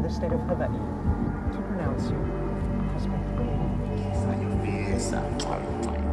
the state of Hawaii to pronounce you husband.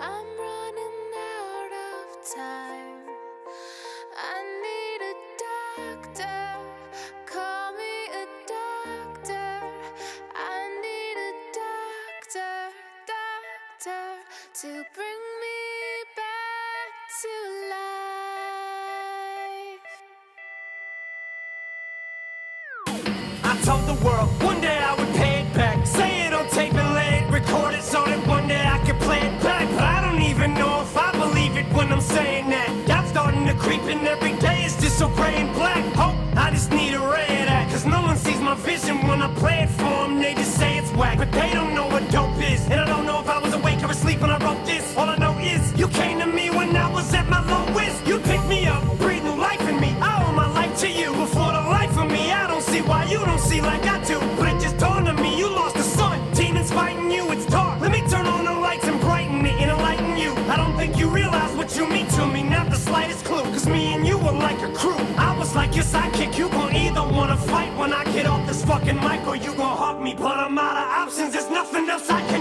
I'm running out of time. I need a doctor, call me a doctor. I need a doctor, doctor, to bring me back to life. I told the world one day And I don't know if I was awake or asleep when I wrote this. All I know is you came to me when I was at my lowest. You picked me up, breathe new life in me. I owe my life to you. Before the life of me, I don't see why you don't see like I do. But it just dawned on me, you lost the sun. Demons fighting you, it's dark. Let me turn on the lights and brighten it and enlighten you. I don't think you realize what you mean to me, not the slightest clue. Cause me and you were like a crew. I was like your sidekick, you gon' either wanna fight when I get off this fucking mic or you gon' hug me. But I'm out of options, there's nothing else I can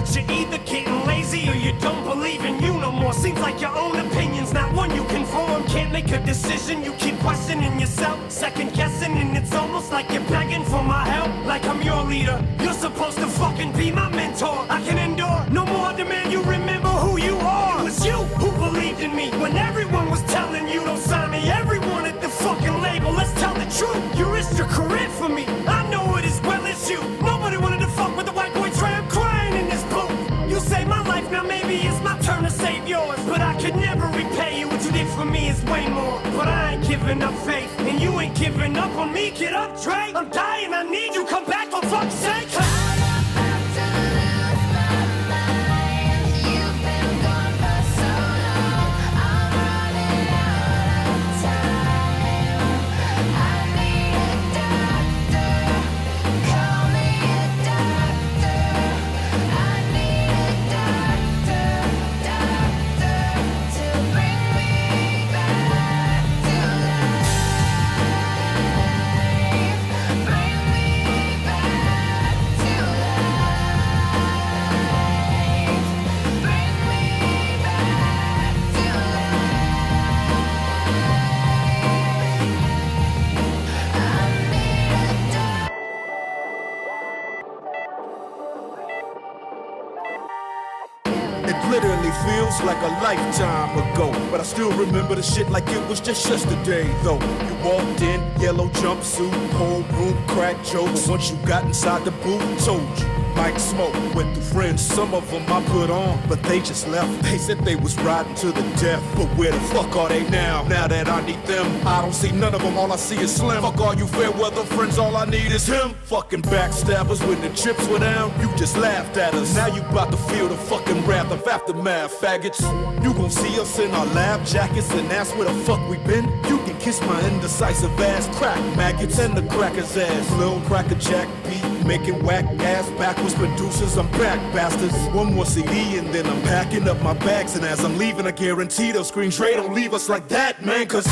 But you're either getting lazy or you don't believe in you no more. Seems like your own opinion's not one you can form. Can't make a decision. You keep questioning yourself, second guessing. And it's almost like you're begging for my help. Like I'm your leader. You're supposed to fucking be my mentor. Giving up on me. Get up, Dre. I'm dying, I need you. Come back for fuck's sake. Feels like a lifetime ago. But I still remember the shit like it was just yesterday, though. You walked in, yellow jumpsuit, whole room crack jokes. Once you got inside the booth, told you. Mike Smoke went through friends, some of them I put on, but they just left. They said they was riding to the death, but where the fuck are they now? Now that I need them, I don't see none of them, all I see is Slim. Fuck all you fair weather friends, all I need is him. Fucking backstabbers when the chips were down, you just laughed at us. Now you about to feel the fucking wrath of aftermath, faggots. You gon' see us in our lab jackets and ask where the fuck we been. You can kiss my indecisive ass, crack maggots and the cracker's ass. Lil Cracker Jack beat, making whack ass backwards producers. I'm back, bastards. One more CD and then I'm packing up my bags. And as I'm leaving, I guarantee they'll scream, Dre, don't leave us like that, man, cause.